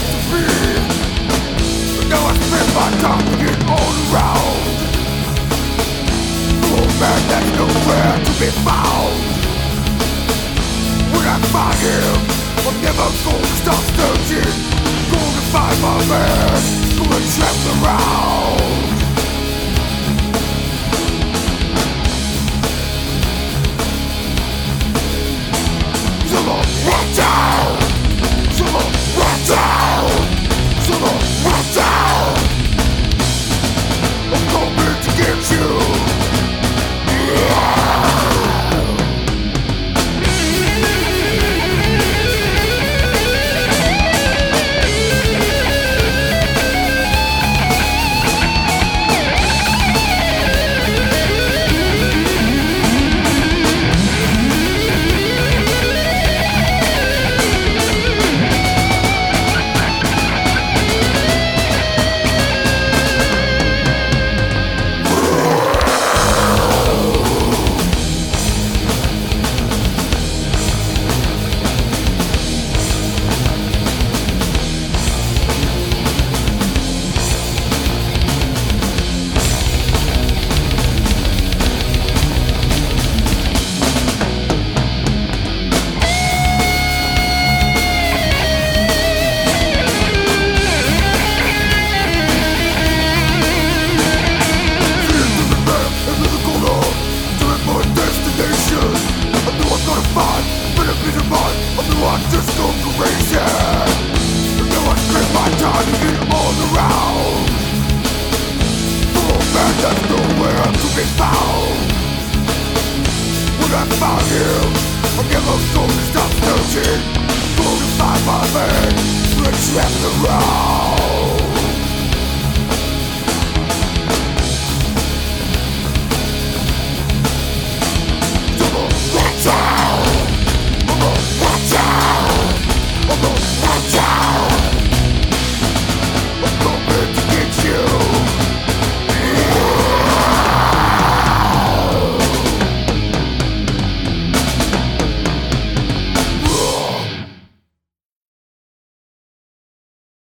to be now I spend my time getting all around Oh man, that's nowhere to be found When I find him, I'm never gonna stop searching Gonna find my man, gonna travel around. Be found When I found him I'm gonna stop searching. Gonna my man Let's travel around